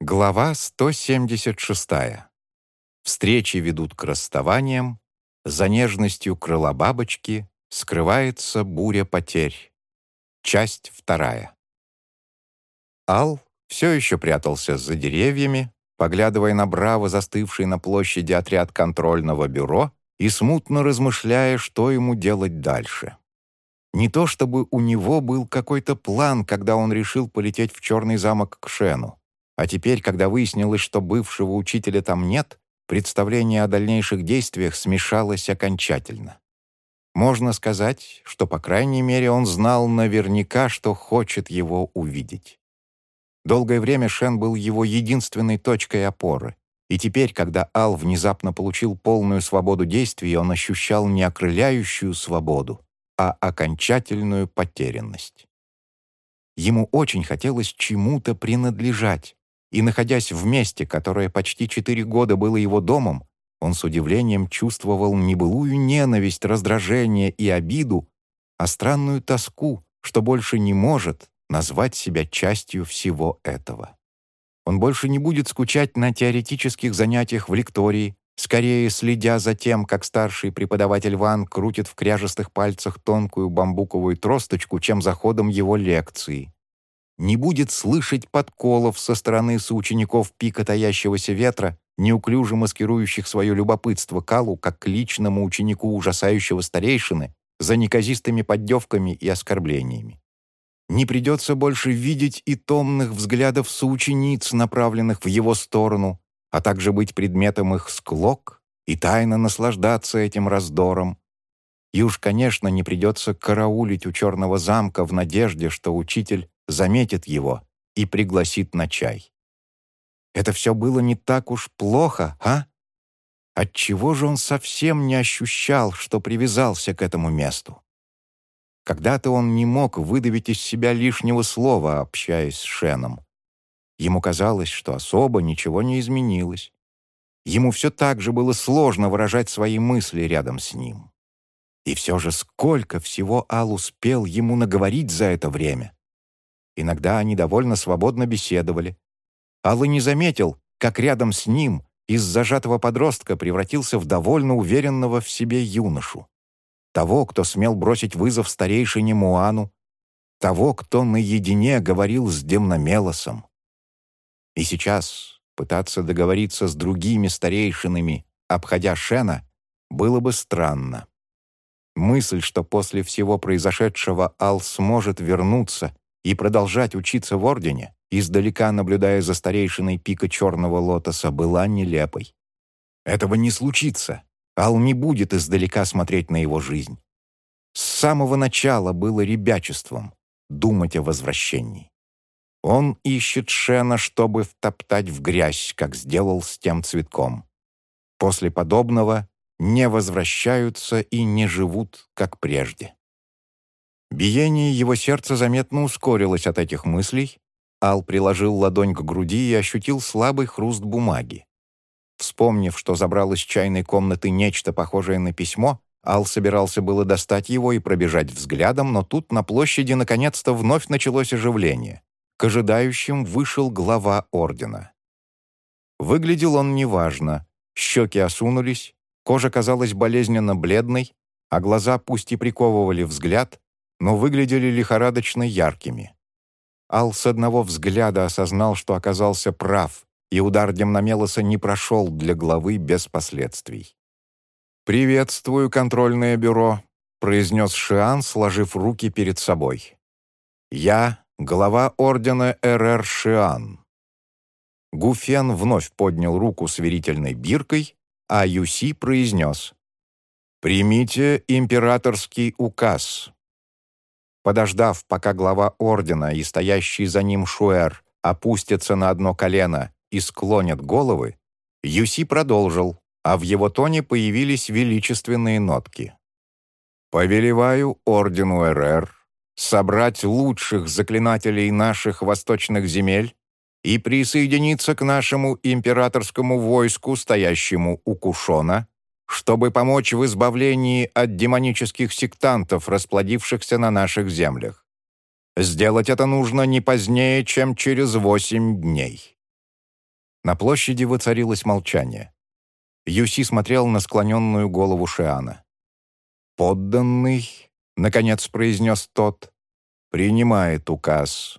Глава 176. Встречи ведут к расставаниям, за нежностью крыла бабочки скрывается буря потерь. Часть вторая. Ал все еще прятался за деревьями, поглядывая на браво застывший на площади отряд контрольного бюро и смутно размышляя, что ему делать дальше. Не то чтобы у него был какой-то план, когда он решил полететь в Черный замок к Шену. А теперь, когда выяснилось, что бывшего учителя там нет, представление о дальнейших действиях смешалось окончательно. Можно сказать, что, по крайней мере, он знал наверняка, что хочет его увидеть. Долгое время Шен был его единственной точкой опоры, и теперь, когда Ал внезапно получил полную свободу действий, он ощущал не окрыляющую свободу, а окончательную потерянность. Ему очень хотелось чему-то принадлежать, и, находясь в месте, которое почти четыре года было его домом, он с удивлением чувствовал не ненависть, раздражение и обиду, а странную тоску, что больше не может назвать себя частью всего этого. Он больше не будет скучать на теоретических занятиях в лектории, скорее следя за тем, как старший преподаватель Ван крутит в кряжестых пальцах тонкую бамбуковую тросточку, чем за ходом его лекции. Не будет слышать подколов со стороны соучеников пика таящегося ветра, неуклюже маскирующих свое любопытство Калу как к личному ученику ужасающего старейшины за неказистыми поддевками и оскорблениями. Не придется больше видеть и томных взглядов соучениц, направленных в его сторону, а также быть предметом их склок и тайно наслаждаться этим раздором. И уж, конечно, не придется караулить у черного замка в надежде, что учитель заметит его и пригласит на чай. Это все было не так уж плохо, а? Отчего же он совсем не ощущал, что привязался к этому месту? Когда-то он не мог выдавить из себя лишнего слова, общаясь с Шеном. Ему казалось, что особо ничего не изменилось. Ему все так же было сложно выражать свои мысли рядом с ним. И все же сколько всего Ал успел ему наговорить за это время. Иногда они довольно свободно беседовали. Алла не заметил, как рядом с ним из зажатого подростка превратился в довольно уверенного в себе юношу. Того, кто смел бросить вызов старейшине Муану, того, кто наедине говорил с Демномелосом. И сейчас пытаться договориться с другими старейшинами, обходя Шена, было бы странно. Мысль, что после всего произошедшего Ал сможет вернуться и продолжать учиться в Ордене, издалека наблюдая за старейшиной пика Черного Лотоса, была нелепой. Этого не случится. Ал не будет издалека смотреть на его жизнь. С самого начала было ребячеством думать о возвращении. Он ищет Шена, чтобы втоптать в грязь, как сделал с тем цветком. После подобного не возвращаются и не живут, как прежде. Биение его сердца заметно ускорилось от этих мыслей. Ал приложил ладонь к груди и ощутил слабый хруст бумаги. Вспомнив, что забрал из чайной комнаты нечто похожее на письмо, Ал собирался было достать его и пробежать взглядом, но тут на площади наконец-то вновь началось оживление. К ожидающим вышел глава ордена. Выглядел он неважно. Щеки осунулись, кожа казалась болезненно бледной, а глаза пусть и приковывали взгляд, но выглядели лихорадочно яркими. Ал с одного взгляда осознал, что оказался прав, и удар Демномелоса не прошел для главы без последствий. «Приветствую, контрольное бюро», — произнес Шиан, сложив руки перед собой. «Я глава ордена РР Шиан». Гуфен вновь поднял руку с верительной биркой, а Юси произнес «Примите императорский указ». Подождав, пока глава ордена и стоящий за ним Шуэр опустятся на одно колено и склонят головы, Юси продолжил, а в его тоне появились величественные нотки. «Повелеваю ордену РР собрать лучших заклинателей наших восточных земель и присоединиться к нашему императорскому войску, стоящему у Кушона, чтобы помочь в избавлении от демонических сектантов, расплодившихся на наших землях. Сделать это нужно не позднее, чем через восемь дней. На площади воцарилось молчание. Юси смотрел на склоненную голову Шиана. «Подданный», — наконец произнес тот, — «принимает указ».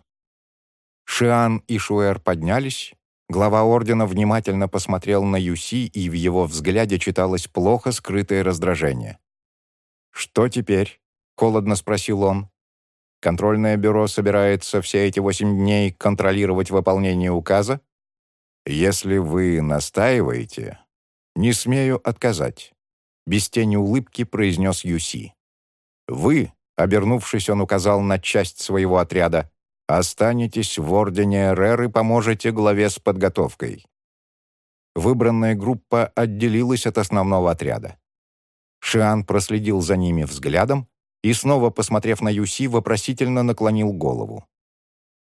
Шиан и Шуэр поднялись. Глава ордена внимательно посмотрел на Юси, и в его взгляде читалось плохо скрытое раздражение. «Что теперь?» — холодно спросил он. «Контрольное бюро собирается все эти восемь дней контролировать выполнение указа?» «Если вы настаиваете, не смею отказать», — без тени улыбки произнес Юси. «Вы», — обернувшись, он указал на часть своего отряда, «останетесь в Ордене РР и поможете главе с подготовкой». Выбранная группа отделилась от основного отряда. Шиан проследил за ними взглядом и, снова посмотрев на Юси, вопросительно наклонил голову.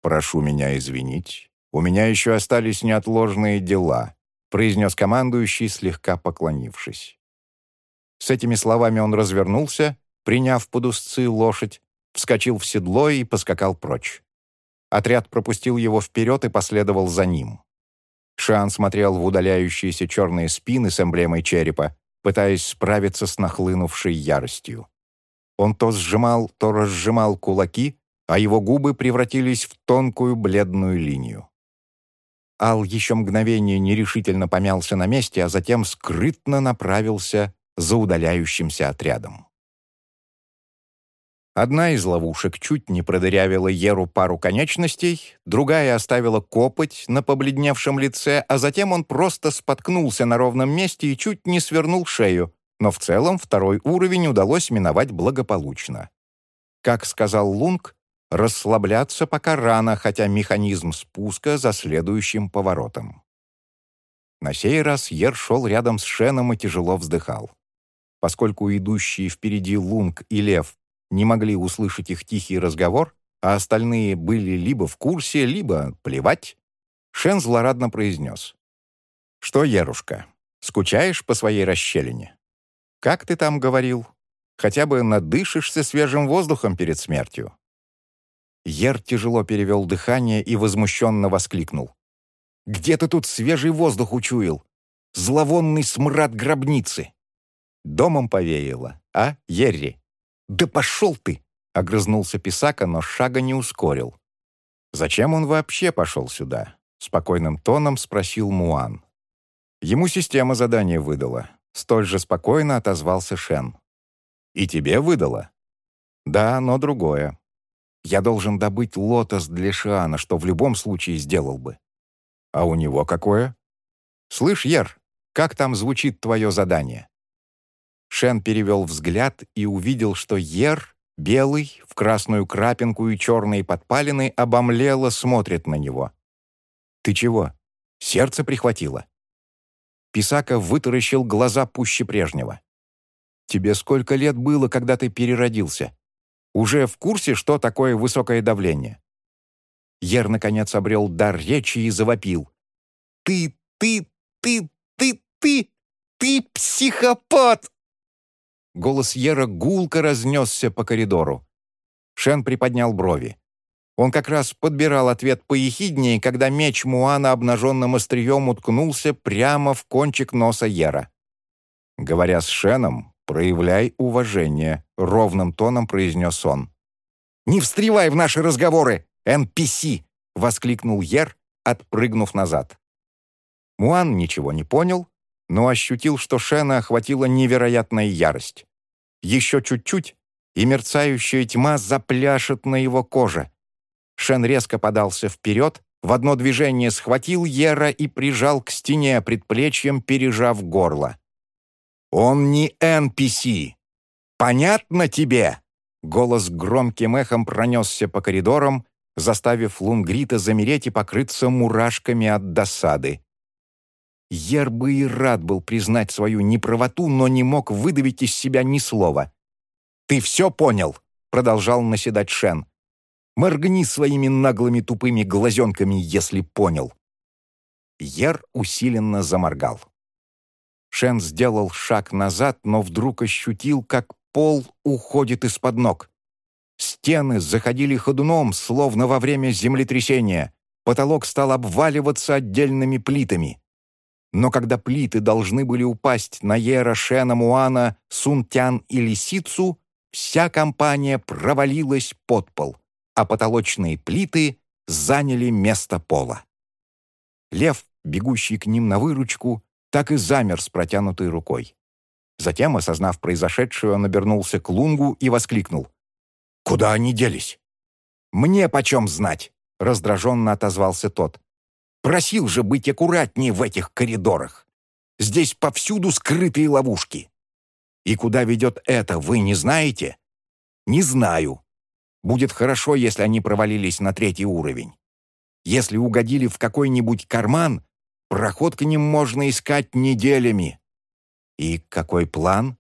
«Прошу меня извинить, у меня еще остались неотложные дела», произнес командующий, слегка поклонившись. С этими словами он развернулся, приняв под узцы лошадь, вскочил в седло и поскакал прочь. Отряд пропустил его вперед и последовал за ним. Шан смотрел в удаляющиеся черные спины с эмблемой черепа, пытаясь справиться с нахлынувшей яростью. Он то сжимал, то разжимал кулаки, а его губы превратились в тонкую бледную линию. Ал еще мгновение нерешительно помялся на месте, а затем скрытно направился за удаляющимся отрядом. Одна из ловушек чуть не продырявила Еру пару конечностей, другая оставила копоть на побледневшем лице, а затем он просто споткнулся на ровном месте и чуть не свернул шею, но в целом второй уровень удалось миновать благополучно. Как сказал Лунг, расслабляться пока рано, хотя механизм спуска за следующим поворотом. На сей раз Ер шел рядом с Шеном и тяжело вздыхал. Поскольку идущие впереди Лунг и Лев не могли услышать их тихий разговор, а остальные были либо в курсе, либо плевать, Шен злорадно произнес. «Что, Ерушка, скучаешь по своей расщелине? Как ты там говорил? Хотя бы надышишься свежим воздухом перед смертью?» Ер тяжело перевел дыхание и возмущенно воскликнул. «Где ты тут свежий воздух учуял? Зловонный смрад гробницы!» Домом повеяло, а, Ерри? «Да пошел ты!» — огрызнулся Писака, но шага не ускорил. «Зачем он вообще пошел сюда?» — спокойным тоном спросил Муан. Ему система задание выдала. Столь же спокойно отозвался Шен. «И тебе выдала?» «Да, но другое. Я должен добыть лотос для Шиана, что в любом случае сделал бы. А у него какое? Слышь, Ер, как там звучит твое задание? Шен перевел взгляд и увидел, что Ер, белый, в красную крапинку и черные подпалины, обомлело смотрит на него. «Ты чего? Сердце прихватило?» Писака вытаращил глаза пуще прежнего. «Тебе сколько лет было, когда ты переродился?» уже в курсе, что такое высокое давление. Ер, наконец, обрел дар речи и завопил. «Ты, ты, ты, ты, ты, ты психопат!» Голос Ера гулко разнесся по коридору. Шен приподнял брови. Он как раз подбирал ответ поехиднее, когда меч Муана обнаженным острием уткнулся прямо в кончик носа Ера. Говоря с Шеном, «Проявляй уважение», — ровным тоном произнес он. «Не встревай в наши разговоры, NPC!» — воскликнул Ер, отпрыгнув назад. Муан ничего не понял, но ощутил, что Шена охватила невероятная ярость. Еще чуть-чуть, и мерцающая тьма запляшет на его коже. Шен резко подался вперед, в одно движение схватил Ера и прижал к стене предплечьем, пережав горло. Он не NPC. Понятно тебе?» Голос громким эхом пронесся по коридорам, заставив Лунгрита замереть и покрыться мурашками от досады. Ер бы и рад был признать свою неправоту, но не мог выдавить из себя ни слова. «Ты все понял?» — продолжал наседать Шен. «Моргни своими наглыми тупыми глазенками, если понял». Ер усиленно заморгал. Шен сделал шаг назад, но вдруг ощутил, как пол уходит из-под ног. Стены заходили ходуном, словно во время землетрясения. потолок стал обваливаться отдельными плитами. Но когда плиты должны были упасть на Ера, Шена, Муана, Сунтян и Лисицу, вся компания провалилась под пол, а потолочные плиты заняли место пола. Лев, бегущий к ним на выручку, так и замер с протянутой рукой. Затем, осознав произошедшее, он обернулся к Лунгу и воскликнул. «Куда они делись?» «Мне почем знать?» — раздраженно отозвался тот. «Просил же быть аккуратнее в этих коридорах. Здесь повсюду скрытые ловушки. И куда ведет это, вы не знаете?» «Не знаю. Будет хорошо, если они провалились на третий уровень. Если угодили в какой-нибудь карман, проход к ним можно искать неделями. И какой план?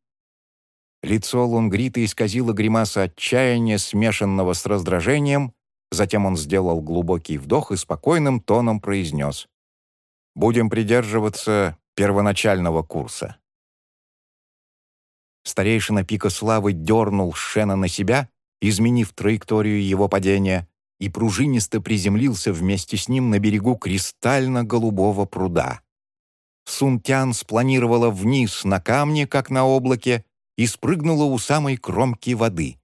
Лицо Лунгрита исказило гримаса отчаяния, смешанного с раздражением, затем он сделал глубокий вдох и спокойным тоном произнес. «Будем придерживаться первоначального курса». Старейшина Пика Славы дернул Шена на себя, изменив траекторию его падения, и пружинисто приземлился вместе с ним на берегу кристально-голубого пруда. Сунтян спланировала вниз на камне, как на облаке, и спрыгнула у самой кромки воды.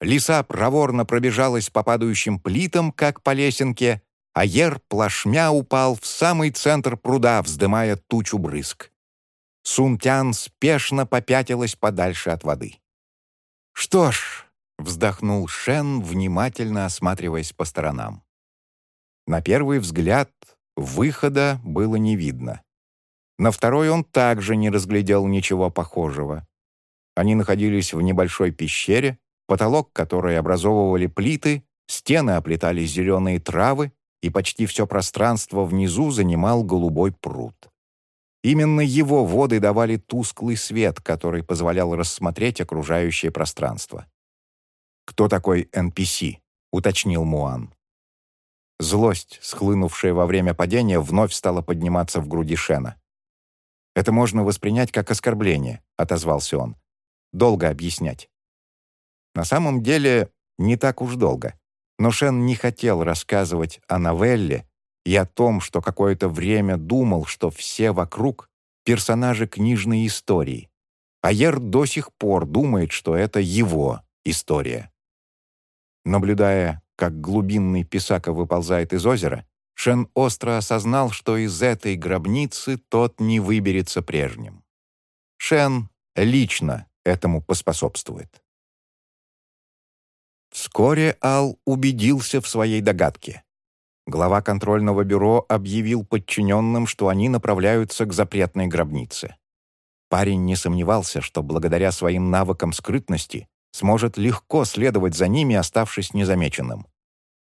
Лиса проворно пробежалась по падающим плитам, как по лесенке, а Ер плашмя упал в самый центр пруда, вздымая тучу брызг. Сунтян спешно попятилась подальше от воды. «Что ж», — вздохнул Шен, внимательно осматриваясь по сторонам. На первый взгляд выхода было не видно. На второй он также не разглядел ничего похожего. Они находились в небольшой пещере, потолок которой образовывали плиты, стены оплетали зеленые травы, и почти все пространство внизу занимал голубой пруд. Именно его воды давали тусклый свет, который позволял рассмотреть окружающее пространство. «Кто такой NPC?» — уточнил Муан. Злость, схлынувшая во время падения, вновь стала подниматься в груди Шена. «Это можно воспринять как оскорбление», — отозвался он. «Долго объяснять». На самом деле, не так уж долго. Но Шен не хотел рассказывать о новелле и о том, что какое-то время думал, что все вокруг — персонажи книжной истории. А Ер до сих пор думает, что это его история. Наблюдая, как глубинный писака выползает из озера, Шен остро осознал, что из этой гробницы тот не выберется прежним. Шен лично этому поспособствует. Вскоре Ал убедился в своей догадке. Глава контрольного бюро объявил подчиненным, что они направляются к запретной гробнице. Парень не сомневался, что благодаря своим навыкам скрытности сможет легко следовать за ними, оставшись незамеченным.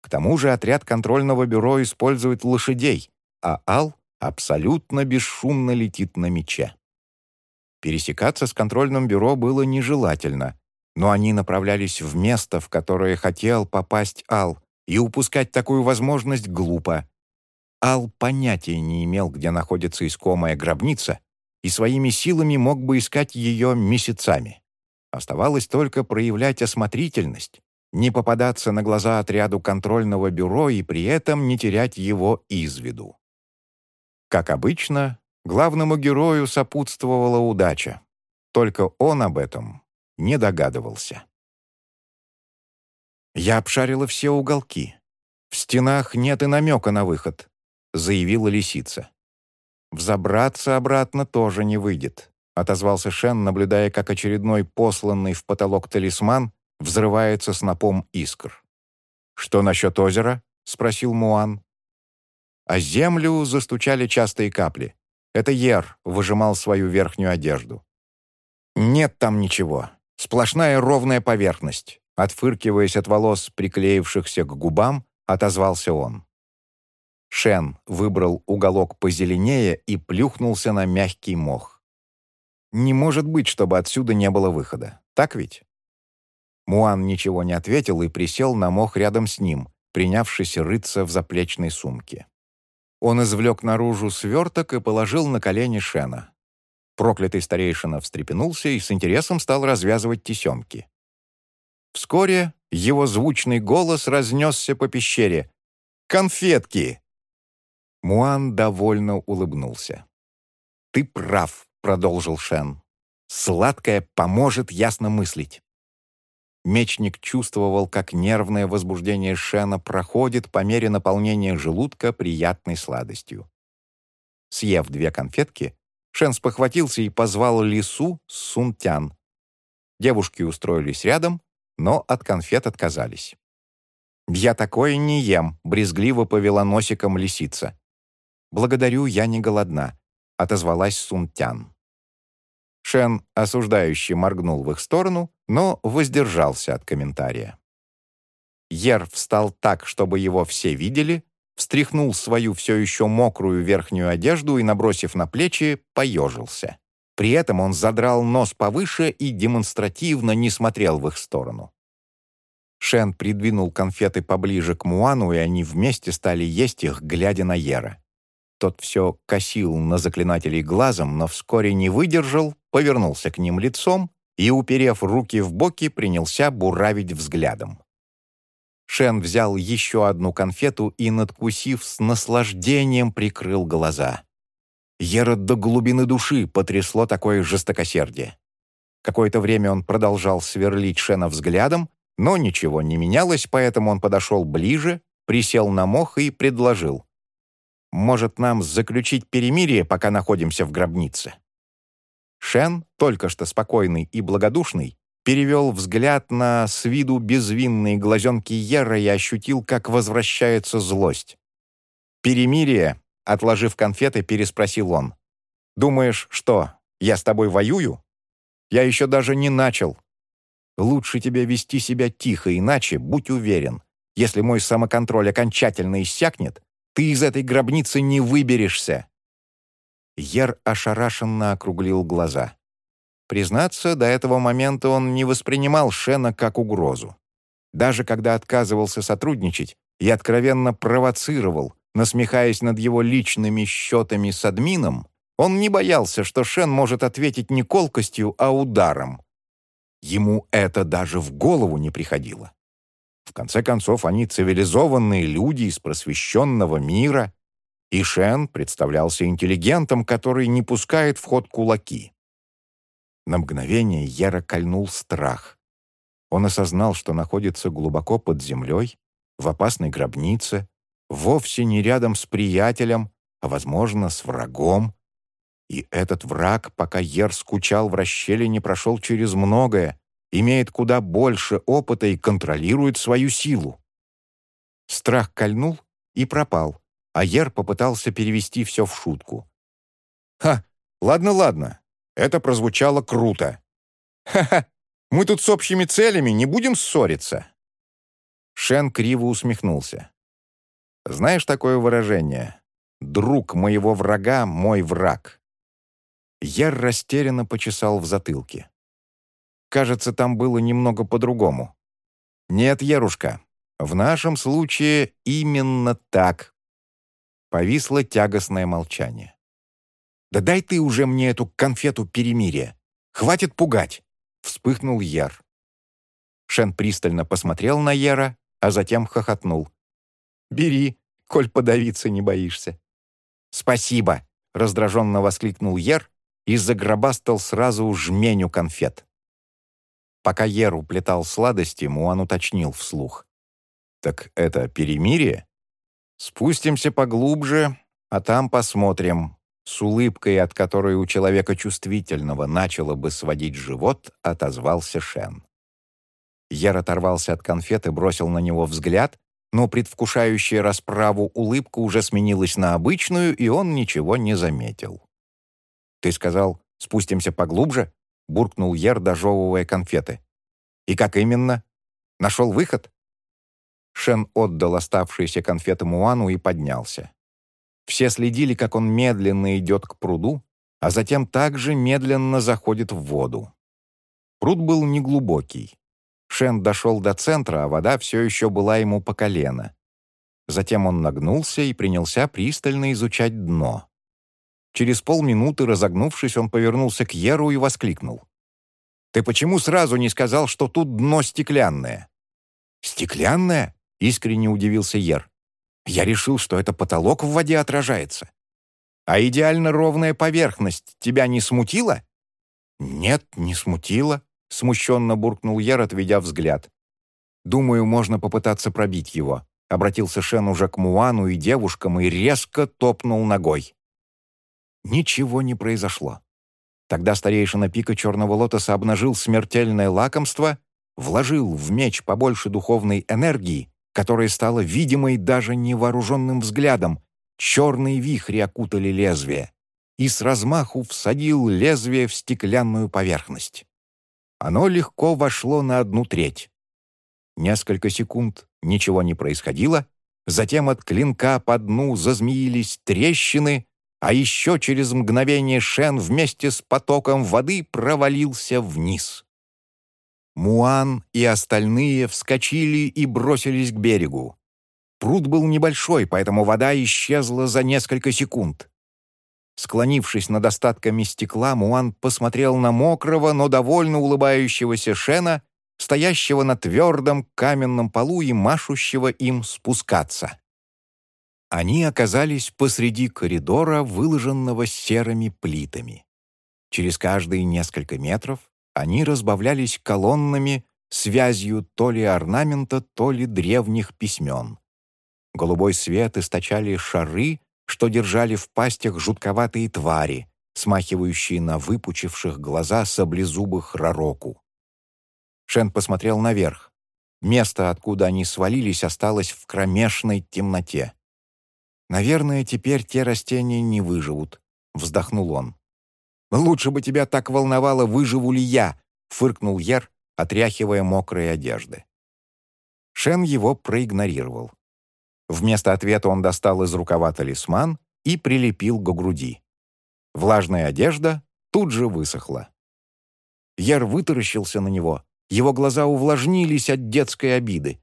К тому же отряд контрольного бюро использует лошадей, а Ал абсолютно бесшумно летит на мече. Пересекаться с контрольным бюро было нежелательно, но они направлялись в место, в которое хотел попасть Ал, и упускать такую возможность глупо. Ал понятия не имел, где находится искомая гробница, и своими силами мог бы искать ее месяцами. Оставалось только проявлять осмотрительность, не попадаться на глаза отряду контрольного бюро и при этом не терять его из виду. Как обычно, главному герою сопутствовала удача. Только он об этом не догадывался. «Я обшарила все уголки. В стенах нет и намека на выход», — заявила лисица. «Взобраться обратно тоже не выйдет», — отозвался Шен, наблюдая, как очередной посланный в потолок талисман взрывается снопом искр. «Что насчет озера?» — спросил Муан. А землю застучали частые капли. Это Ер выжимал свою верхнюю одежду. «Нет там ничего. Сплошная ровная поверхность», — отфыркиваясь от волос, приклеившихся к губам, отозвался он. Шен выбрал уголок позеленее и плюхнулся на мягкий мох. «Не может быть, чтобы отсюда не было выхода. Так ведь?» Муан ничего не ответил и присел на мох рядом с ним, принявшись рыться в заплечной сумке. Он извлек наружу сверток и положил на колени Шена. Проклятый старейшина встрепенулся и с интересом стал развязывать тесемки. Вскоре его звучный голос разнесся по пещере. конфетки!» Муан довольно улыбнулся. «Ты прав», — продолжил Шен. «Сладкое поможет ясно мыслить». Мечник чувствовал, как нервное возбуждение Шена проходит по мере наполнения желудка приятной сладостью. Съев две конфетки, Шен спохватился и позвал Лису Сунтян. Девушки устроились рядом, но от конфет отказались. «Я такое не ем», — брезгливо повела носиком лисица. «Благодарю, я не голодна», — отозвалась Сунтян. Шен осуждающе моргнул в их сторону, но воздержался от комментария. Ер встал так, чтобы его все видели, встряхнул свою все еще мокрую верхнюю одежду и, набросив на плечи, поежился. При этом он задрал нос повыше и демонстративно не смотрел в их сторону. Шен придвинул конфеты поближе к Муану, и они вместе стали есть их, глядя на Ера. Тот все косил на заклинателей глазом, но вскоре не выдержал, повернулся к ним лицом и, уперев руки в боки, принялся буравить взглядом. Шен взял еще одну конфету и, надкусив, с наслаждением прикрыл глаза. Ера до глубины души потрясло такое жестокосердие. Какое-то время он продолжал сверлить Шена взглядом, но ничего не менялось, поэтому он подошел ближе, присел на мох и предложил. «Может, нам заключить перемирие, пока находимся в гробнице?» Шен, только что спокойный и благодушный, перевел взгляд на с виду безвинные глазенки Ера и ощутил, как возвращается злость. «Перемирие?» — отложив конфеты, переспросил он. «Думаешь, что, я с тобой воюю? Я еще даже не начал. Лучше тебе вести себя тихо, иначе, будь уверен, если мой самоконтроль окончательно иссякнет, ты из этой гробницы не выберешься». Ер ошарашенно округлил глаза. Признаться, до этого момента он не воспринимал Шена как угрозу. Даже когда отказывался сотрудничать и откровенно провоцировал, насмехаясь над его личными счетами с админом, он не боялся, что Шен может ответить не колкостью, а ударом. Ему это даже в голову не приходило. В конце концов, они цивилизованные люди из просвещенного мира, и Шен представлялся интеллигентом, который не пускает в ход кулаки. На мгновение яро кольнул страх. Он осознал, что находится глубоко под землей, в опасной гробнице, вовсе не рядом с приятелем, а, возможно, с врагом. И этот враг, пока Ер скучал в расщелине, прошел через многое, имеет куда больше опыта и контролирует свою силу. Страх кольнул и пропал, а Ер попытался перевести все в шутку. «Ха, ладно-ладно, это прозвучало круто. Ха-ха, мы тут с общими целями, не будем ссориться». Шен криво усмехнулся. «Знаешь такое выражение? Друг моего врага — мой враг». Яр растерянно почесал в затылке. Кажется, там было немного по-другому. «Нет, Ярушка, в нашем случае именно так». Повисло тягостное молчание. «Да дай ты уже мне эту конфету перемирия! Хватит пугать!» — вспыхнул Яр. Шен пристально посмотрел на Яра, а затем хохотнул. «Бери, коль подавиться не боишься». «Спасибо!» — раздраженно воскликнул Ер и загробастал сразу жменю конфет. Пока Ер уплетал сладости, Муан уточнил вслух. «Так это перемирие? Спустимся поглубже, а там посмотрим, с улыбкой, от которой у человека чувствительного начало бы сводить живот, отозвался Шен. Яр оторвался от конфеты, бросил на него взгляд, но предвкушающая расправу улыбка уже сменилась на обычную, и он ничего не заметил. «Ты сказал, спустимся поглубже?» — буркнул Яр, дожевывая конфеты. «И как именно? Нашел выход?» Шен отдал оставшиеся конфеты Муану и поднялся. Все следили, как он медленно идет к пруду, а затем также медленно заходит в воду. Пруд был неглубокий. Шен дошел до центра, а вода все еще была ему по колено. Затем он нагнулся и принялся пристально изучать дно. Через полминуты, разогнувшись, он повернулся к Еру и воскликнул. «Ты почему сразу не сказал, что тут дно стеклянное?» «Стеклянное?» — искренне удивился Ер. Я решил, что это потолок в воде отражается. А идеально ровная поверхность тебя не смутила? Нет, не смутила, смущенно буркнул Ер, отведя взгляд. Думаю, можно попытаться пробить его. Обратился Шен уже к Муану и девушкам и резко топнул ногой. Ничего не произошло. Тогда старейшина пика Черного Лотоса обнажил смертельное лакомство, вложил в меч побольше духовной энергии, которая стала видимой даже невооруженным взглядом. Черные вихри окутали лезвие и с размаху всадил лезвие в стеклянную поверхность. Оно легко вошло на одну треть. Несколько секунд ничего не происходило, затем от клинка по дну зазмеились трещины, а еще через мгновение Шен вместе с потоком воды провалился вниз. Муан и остальные вскочили и бросились к берегу. Пруд был небольшой, поэтому вода исчезла за несколько секунд. Склонившись над остатками стекла, Муан посмотрел на мокрого, но довольно улыбающегося Шена, стоящего на твердом каменном полу и машущего им спускаться. Они оказались посреди коридора, выложенного серыми плитами. Через каждые несколько метров они разбавлялись колоннами, связью то ли орнамента, то ли древних письмен. Голубой свет источали шары, что держали в пастях жутковатые твари, смахивающие на выпучивших глаза саблезубых ророку. Шен посмотрел наверх. Место, откуда они свалились, осталось в кромешной темноте. «Наверное, теперь те растения не выживут», — вздохнул он. «Лучше бы тебя так волновало, выживу ли я», — фыркнул Ер, отряхивая мокрые одежды. Шен его проигнорировал. Вместо ответа он достал из рукава талисман и прилепил к груди. Влажная одежда тут же высохла. Ер вытаращился на него. Его глаза увлажнились от детской обиды.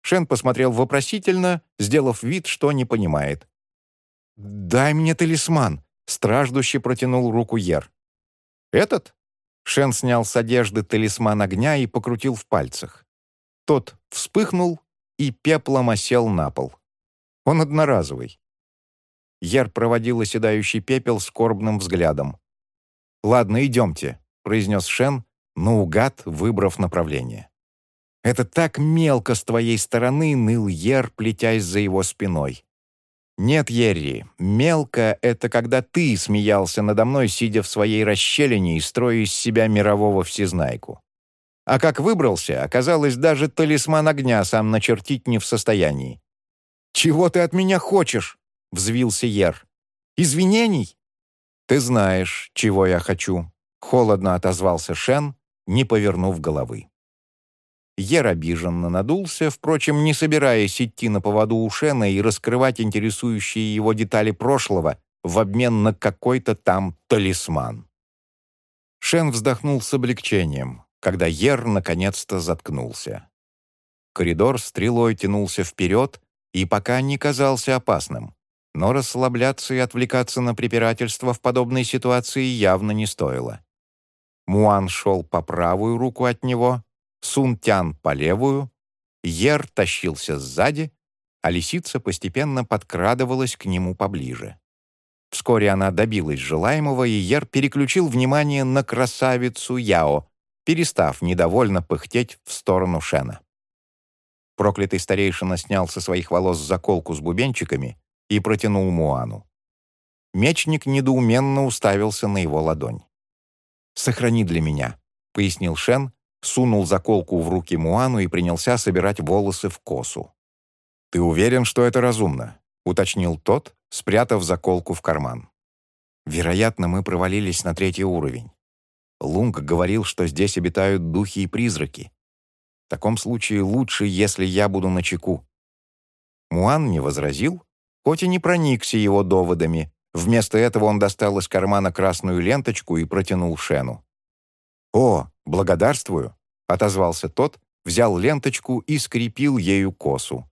Шен посмотрел вопросительно, сделав вид, что не понимает. «Дай мне талисман», — страждуще протянул руку Ер. «Этот?» Шен снял с одежды талисман огня и покрутил в пальцах. Тот вспыхнул и пеплом осел на пол. Он одноразовый. Яр проводил оседающий пепел скорбным взглядом. «Ладно, идемте», — произнес Шен, наугад выбрав направление. «Это так мелко с твоей стороны», — ныл Ер, плетясь за его спиной. «Нет, Ерри, мелко — это когда ты смеялся надо мной, сидя в своей расщелине и строя из себя мирового всезнайку. А как выбрался, оказалось, даже талисман огня сам начертить не в состоянии. «Чего ты от меня хочешь?» — взвился Ер. «Извинений?» «Ты знаешь, чего я хочу», — холодно отозвался Шен, не повернув головы. Ер обиженно надулся, впрочем, не собираясь идти на поводу у Шена и раскрывать интересующие его детали прошлого в обмен на какой-то там талисман. Шен вздохнул с облегчением когда Ер наконец-то заткнулся. Коридор стрелой тянулся вперед и пока не казался опасным, но расслабляться и отвлекаться на препирательство в подобной ситуации явно не стоило. Муан шел по правую руку от него, Сун Тян по левую, Ер тащился сзади, а лисица постепенно подкрадывалась к нему поближе. Вскоре она добилась желаемого, и Ер переключил внимание на красавицу Яо, перестав недовольно пыхтеть в сторону Шена. Проклятый старейшина снял со своих волос заколку с бубенчиками и протянул Муану. Мечник недоуменно уставился на его ладонь. «Сохрани для меня», — пояснил Шен, сунул заколку в руки Муану и принялся собирать волосы в косу. «Ты уверен, что это разумно?» — уточнил тот, спрятав заколку в карман. «Вероятно, мы провалились на третий уровень. Лунг говорил, что здесь обитают духи и призраки. В таком случае лучше, если я буду на чеку. Муан не возразил, хоть и не проникся его доводами. Вместо этого он достал из кармана красную ленточку и протянул Шену. «О, благодарствую!» — отозвался тот, взял ленточку и скрепил ею косу.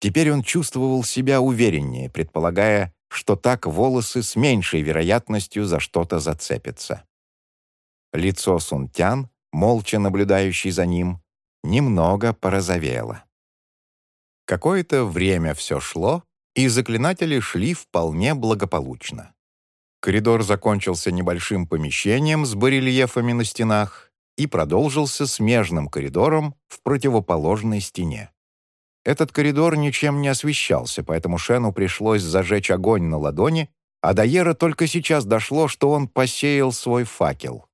Теперь он чувствовал себя увереннее, предполагая, что так волосы с меньшей вероятностью за что-то зацепятся. Лицо Сунтян, молча наблюдающий за ним, немного порозовело. Какое-то время все шло, и заклинатели шли вполне благополучно. Коридор закончился небольшим помещением с барельефами на стенах и продолжился смежным коридором в противоположной стене. Этот коридор ничем не освещался, поэтому Шену пришлось зажечь огонь на ладони, а до только сейчас дошло, что он посеял свой факел.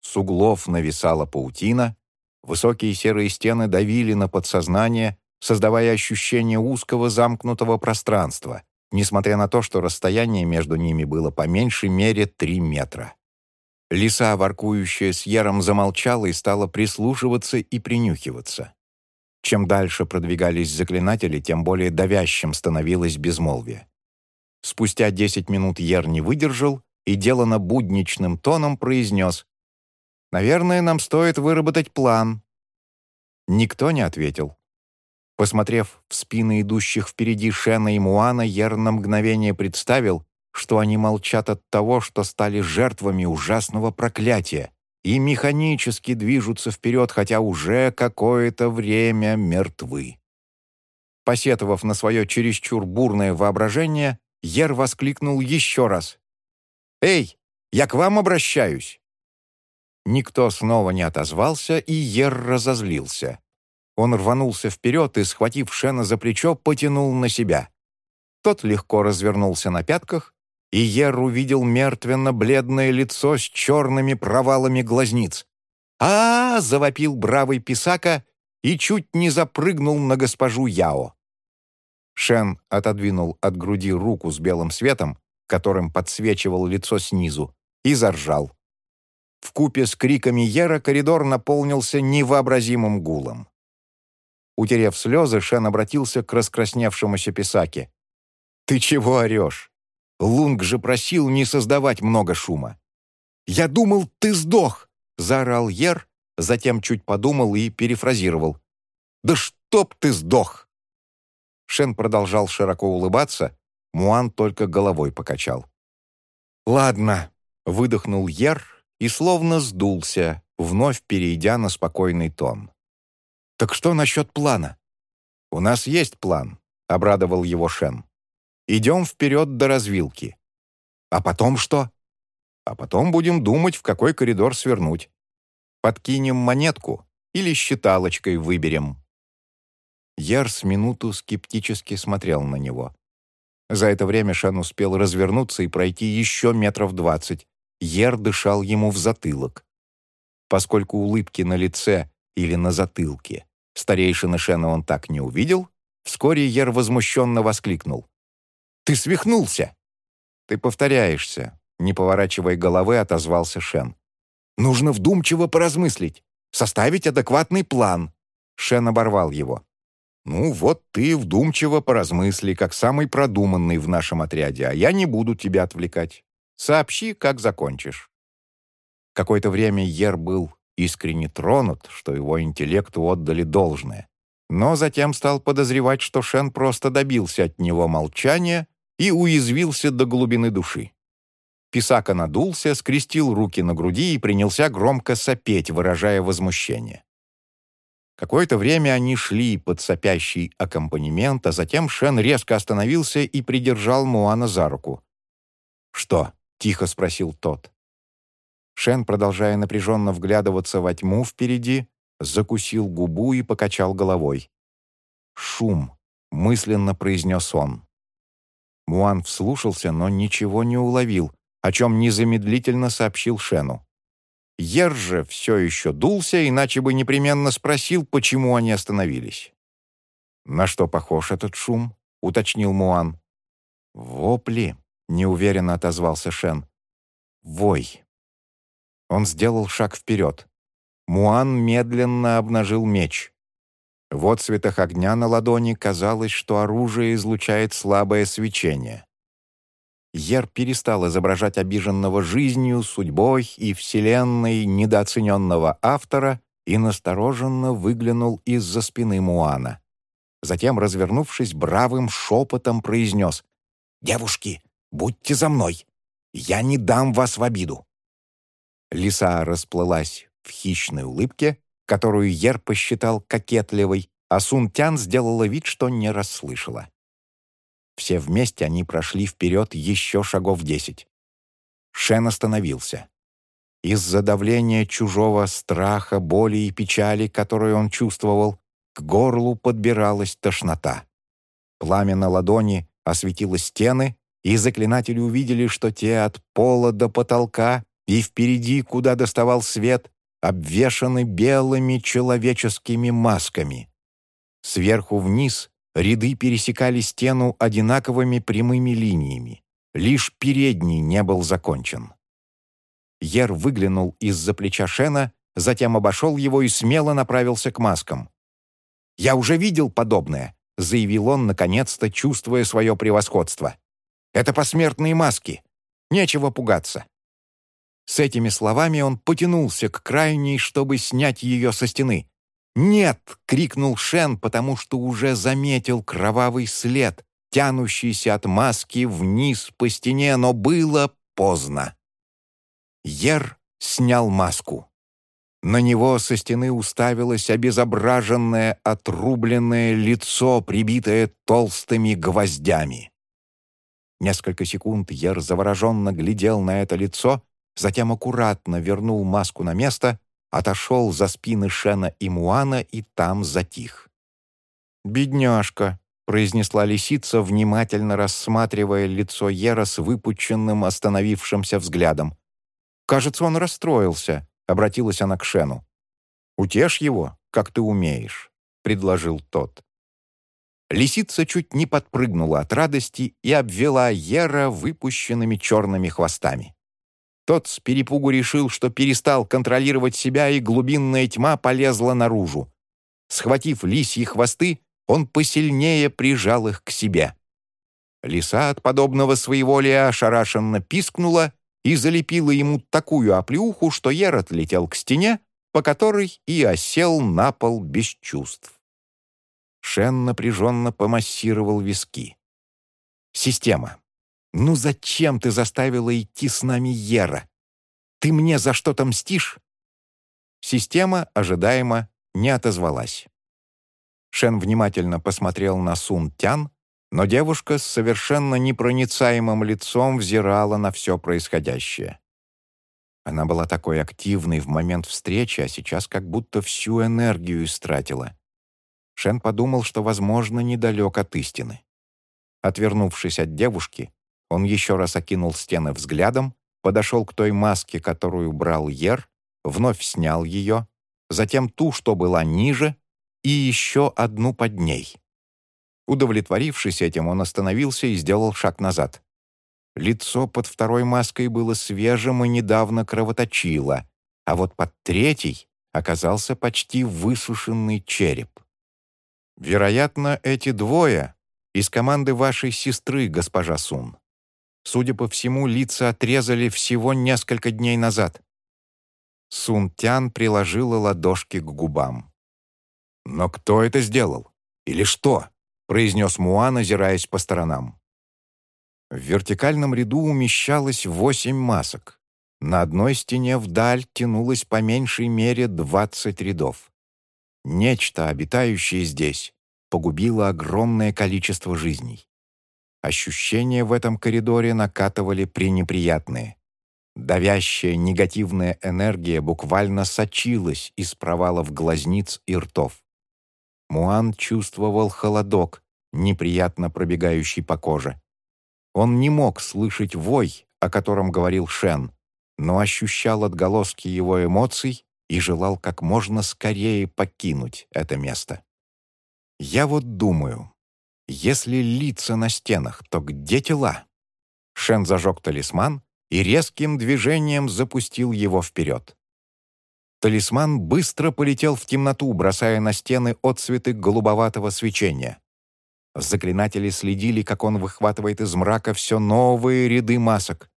С углов нависала паутина, высокие серые стены давили на подсознание, создавая ощущение узкого замкнутого пространства, несмотря на то, что расстояние между ними было по меньшей мере три метра. Лиса, воркующая с Ером, замолчала и стала прислушиваться и принюхиваться. Чем дальше продвигались заклинатели, тем более давящим становилось безмолвие. Спустя десять минут Ер не выдержал и делано будничным тоном произнес «Наверное, нам стоит выработать план». Никто не ответил. Посмотрев в спины идущих впереди Шена и Муана, Ер на мгновение представил, что они молчат от того, что стали жертвами ужасного проклятия и механически движутся вперед, хотя уже какое-то время мертвы. Посетовав на свое чересчур бурное воображение, Ер воскликнул еще раз. «Эй, я к вам обращаюсь!» Никто снова не отозвался, и Ер разозлился. Он рванулся вперед и, схватив Шена за плечо, потянул на себя. Тот легко развернулся на пятках, и Ер увидел мертвенно-бледное лицо с черными провалами глазниц. а, -а, -а завопил бравый писака и чуть не запрыгнул на госпожу Яо. Шен отодвинул от груди руку с белым светом, которым подсвечивал лицо снизу, и заржал. В купе с криками Ера коридор наполнился невообразимым гулом. Утерев слезы, Шен обратился к раскрасневшемуся Писаке. «Ты чего орешь? Лунг же просил не создавать много шума». «Я думал, ты сдох!» — заорал Ер, затем чуть подумал и перефразировал. «Да чтоб ты сдох!» Шен продолжал широко улыбаться, Муан только головой покачал. «Ладно», — выдохнул Ер и словно сдулся, вновь перейдя на спокойный тон. «Так что насчет плана?» «У нас есть план», — обрадовал его Шен. «Идем вперед до развилки». «А потом что?» «А потом будем думать, в какой коридор свернуть. Подкинем монетку или считалочкой выберем». Ярс минуту скептически смотрел на него. За это время Шен успел развернуться и пройти еще метров двадцать. Ер дышал ему в затылок. Поскольку улыбки на лице или на затылке Старейшины Шена он так не увидел. Вскоре Ер возмущенно воскликнул. «Ты свихнулся!» «Ты повторяешься», — не поворачивая головы, отозвался Шен. «Нужно вдумчиво поразмыслить, составить адекватный план». Шен оборвал его. «Ну вот ты вдумчиво поразмысли, как самый продуманный в нашем отряде, а я не буду тебя отвлекать. Сообщи, как закончишь». Какое-то время Ер был искренне тронут, что его интеллекту отдали должное. Но затем стал подозревать, что Шен просто добился от него молчания и уязвился до глубины души. Писака надулся, скрестил руки на груди и принялся громко сопеть, выражая возмущение. Какое-то время они шли под сопящий аккомпанемент, а затем Шен резко остановился и придержал Муана за руку. «Что?» — тихо спросил тот. Шен, продолжая напряженно вглядываться во тьму впереди, закусил губу и покачал головой. «Шум», — мысленно произнес он. Муан вслушался, но ничего не уловил, о чем незамедлительно сообщил Шену. Ер все еще дулся, иначе бы непременно спросил, почему они остановились. «На что похож этот шум?» — уточнил Муан. «Вопли», — неуверенно отозвался Шен. «Вой». Он сделал шаг вперед. Муан медленно обнажил меч. В отцветах огня на ладони казалось, что оружие излучает слабое свечение. Ер перестал изображать обиженного жизнью, судьбой и вселенной недооцененного автора и настороженно выглянул из-за спины Муана. Затем, развернувшись, бравым шепотом произнес «Девушки, будьте за мной! Я не дам вас в обиду!» Лиса расплылась в хищной улыбке, которую Ер посчитал кокетливой, а Сунтян сделала вид, что не расслышала. Все вместе они прошли вперед еще шагов десять. Шен остановился. Из-за давления чужого страха, боли и печали, которую он чувствовал, к горлу подбиралась тошнота. Пламя на ладони осветило стены, и заклинатели увидели, что те от пола до потолка и впереди, куда доставал свет, обвешаны белыми человеческими масками. Сверху вниз ряды пересекали стену одинаковыми прямыми линиями. Лишь передний не был закончен. Ер выглянул из-за плеча Шена, затем обошел его и смело направился к маскам. «Я уже видел подобное», — заявил он, наконец-то чувствуя свое превосходство. «Это посмертные маски. Нечего пугаться». С этими словами он потянулся к крайней, чтобы снять ее со стены. «Нет!» — крикнул Шен, потому что уже заметил кровавый след, тянущийся от маски вниз по стене, но было поздно. Ер снял маску. На него со стены уставилось обезображенное, отрубленное лицо, прибитое толстыми гвоздями. Несколько секунд Ер завороженно глядел на это лицо, затем аккуратно вернул маску на место, отошел за спины Шена и Муана и там затих. «Бедняжка», — произнесла лисица, внимательно рассматривая лицо Ера с выпученным остановившимся взглядом. «Кажется, он расстроился», — обратилась она к Шену. «Утешь его, как ты умеешь», — предложил тот. Лисица чуть не подпрыгнула от радости и обвела Ера выпущенными черными хвостами. Тот с перепугу решил, что перестал контролировать себя, и глубинная тьма полезла наружу. Схватив лисьи хвосты, он посильнее прижал их к себе. Лиса от подобного своеволия ошарашенно пискнула и залепила ему такую оплеуху, что Ер отлетел к стене, по которой и осел на пол без чувств. Шен напряженно помассировал виски. «Система. Ну зачем ты заставила идти с нами Ера? Ты мне за что-то мстишь?» Система, ожидаемо, не отозвалась. Шен внимательно посмотрел на Сун Тян, но девушка с совершенно непроницаемым лицом взирала на все происходящее. Она была такой активной в момент встречи, а сейчас как будто всю энергию истратила. Шен подумал, что, возможно, недалек от истины. Отвернувшись от девушки, он еще раз окинул стены взглядом, подошел к той маске, которую брал Ер, вновь снял ее, затем ту, что была ниже, и еще одну под ней. Удовлетворившись этим, он остановился и сделал шаг назад. Лицо под второй маской было свежим и недавно кровоточило, а вот под третьей оказался почти высушенный череп. «Вероятно, эти двое из команды вашей сестры, госпожа Сун. Судя по всему, лица отрезали всего несколько дней назад». Сун Тян приложила ладошки к губам. «Но кто это сделал? Или что?» произнес Муан, озираясь по сторонам. В вертикальном ряду умещалось восемь масок. На одной стене вдаль тянулось по меньшей мере двадцать рядов. Нечто, обитающее здесь, погубило огромное количество жизней. Ощущения в этом коридоре накатывали пренеприятные. Давящая негативная энергия буквально сочилась из провалов глазниц и ртов. Муан чувствовал холодок, неприятно пробегающий по коже. Он не мог слышать вой, о котором говорил Шен, но ощущал отголоски его эмоций и желал как можно скорее покинуть это место. «Я вот думаю, если лица на стенах, то где тела?» Шен зажег талисман и резким движением запустил его вперед. Талисман быстро полетел в темноту, бросая на стены отцветы голубоватого свечения. Заклинатели следили, как он выхватывает из мрака все новые ряды масок.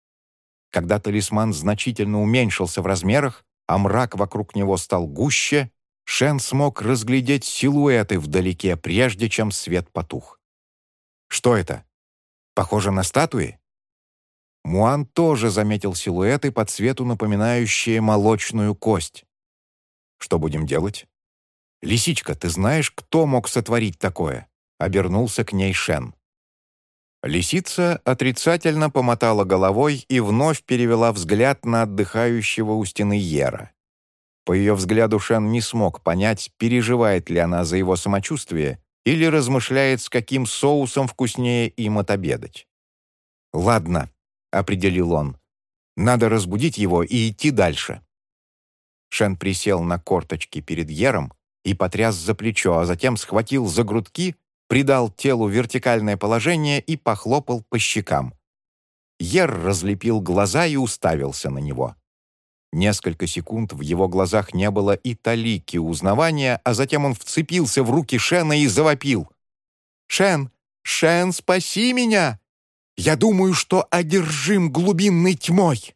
Когда талисман значительно уменьшился в размерах, а мрак вокруг него стал гуще, Шен смог разглядеть силуэты вдалеке, прежде чем свет потух. Что это? Похоже на статуи? Муан тоже заметил силуэты по цвету, напоминающие молочную кость. Что будем делать? «Лисичка, ты знаешь, кто мог сотворить такое?» — обернулся к ней Шен. Лисица отрицательно помотала головой и вновь перевела взгляд на отдыхающего у стены Ера. По ее взгляду Шен не смог понять, переживает ли она за его самочувствие или размышляет, с каким соусом вкуснее им отобедать. «Ладно», — определил он, — «надо разбудить его и идти дальше». Шен присел на корточки перед Ером и потряс за плечо, а затем схватил за грудки придал телу вертикальное положение и похлопал по щекам. Ер разлепил глаза и уставился на него. Несколько секунд в его глазах не было и талики узнавания, а затем он вцепился в руки Шена и завопил. «Шен! Шен, спаси меня! Я думаю, что одержим глубинной тьмой!»